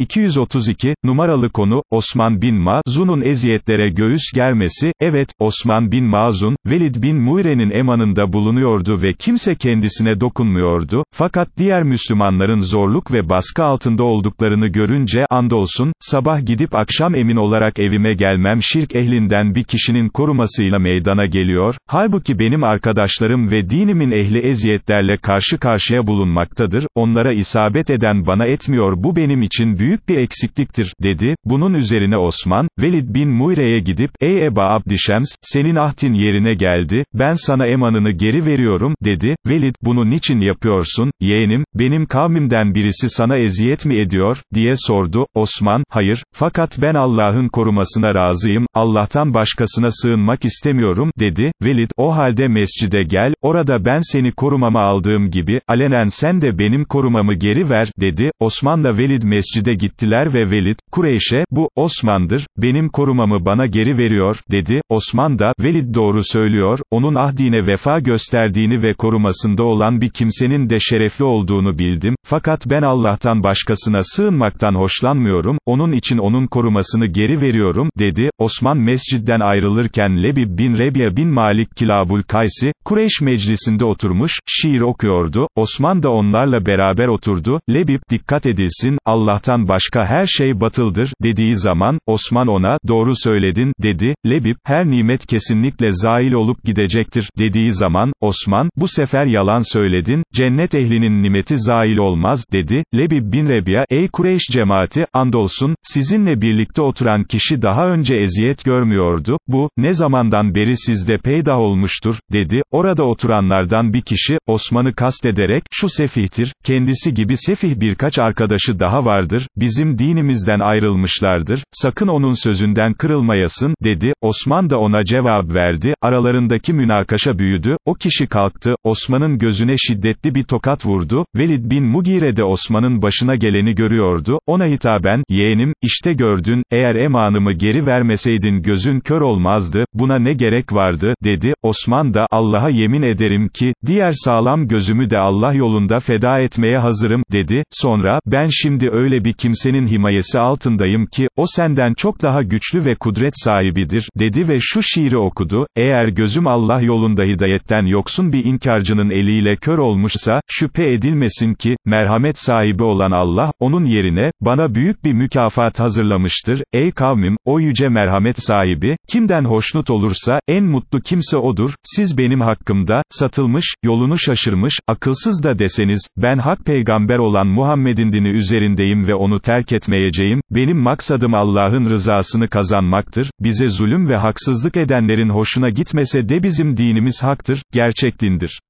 232, numaralı konu, Osman bin Mazun'un eziyetlere göğüs germesi, evet, Osman bin Mazun, Velid bin Muire'nin emanında bulunuyordu ve kimse kendisine dokunmuyordu, fakat diğer Müslümanların zorluk ve baskı altında olduklarını görünce, andolsun, sabah gidip akşam emin olarak evime gelmem şirk ehlinden bir kişinin korumasıyla meydana geliyor, halbuki benim arkadaşlarım ve dinimin ehli eziyetlerle karşı karşıya bulunmaktadır, onlara isabet eden bana etmiyor. Bu benim için büyük bir eksikliktir, dedi, bunun üzerine Osman, Velid bin Muire'ye gidip, ey Eba Abdişems, senin ahdin yerine geldi, ben sana emanını geri veriyorum, dedi, Velid, bunu niçin yapıyorsun, yeğenim, benim kavmimden birisi sana eziyet mi ediyor, diye sordu, Osman, hayır, fakat ben Allah'ın korumasına razıyım, Allah'tan başkasına sığınmak istemiyorum, dedi, Velid, o halde mescide gel, orada ben seni korumama aldığım gibi, alenen sen de benim korumamı geri ver, dedi, Osman'la Velid mescide gittiler ve Velid, Kureyş'e, bu, Osman'dır, benim korumamı bana geri veriyor, dedi, Osman da, Velid doğru söylüyor, onun ahdine vefa gösterdiğini ve korumasında olan bir kimsenin de şerefli olduğunu bildim, fakat ben Allah'tan başkasına sığınmaktan hoşlanmıyorum, onun için onun korumasını geri veriyorum, dedi, Osman mescidden ayrılırken Lebib bin Rebiya bin Malik Kilabul Kaysi, Kureyş meclisinde oturmuş, şiir okuyordu, Osman da onlarla beraber oturdu, Lebib, dikkat edilsin, Allah'tan başka her şey batıldır, dediği zaman, Osman ona, doğru söyledin, dedi, Lebib, her nimet kesinlikle zail olup gidecektir, dediği zaman, Osman, bu sefer yalan söyledin, cennet ehlinin nimeti zail olmaz, dedi, Lebib bin Rebiya, ey Kureyş cemaati, andolsun, sizinle birlikte oturan kişi daha önce eziyet görmüyordu, bu, ne zamandan beri sizde peydah olmuştur, dedi, orada oturanlardan bir kişi, Osman'ı kastederek, şu sefihtir, kendisi gibi sefih birkaç arkadaşı daha vardır, bizim dinimizden ayrılmışlardır, sakın onun sözünden kırılmayasın, dedi, Osman da ona cevap verdi, aralarındaki münakaşa büyüdü, o kişi kalktı, Osman'ın gözüne şiddetli bir tokat vurdu, Velid bin Mugire de Osman'ın başına geleni görüyordu, ona hitaben, yeğenim, işte gördün, eğer emanımı geri vermeseydin gözün kör olmazdı, buna ne gerek vardı, dedi, Osman da, Allah'a yemin ederim ki, diğer sağlam gözümü de Allah yolunda feda etmeye hazırım, dedi, sonra, ben şimdi öyle bir kimsenin himayesi altındayım ki, o senden çok daha güçlü ve kudret sahibidir, dedi ve şu şiiri okudu, eğer gözüm Allah yolunda hidayetten yoksun bir inkarcının eliyle kör olmuşsa, şüphe edilmesin ki, merhamet sahibi olan Allah, onun yerine, bana büyük bir mükafat hazırlamıştır, ey kavmim, o yüce merhamet sahibi, kimden hoşnut olursa, en mutlu kimse odur, siz benim hakkımda, satılmış, yolunu şaşırmış, akılsız da deseniz, ben hak peygamber olan Muhammed'in dini üzerindeyim ve onu terk etmeyeceğim, benim maksadım Allah'ın rızasını kazanmaktır, bize zulüm ve haksızlık edenlerin hoşuna gitmese de bizim dinimiz haktır, gerçek dindir.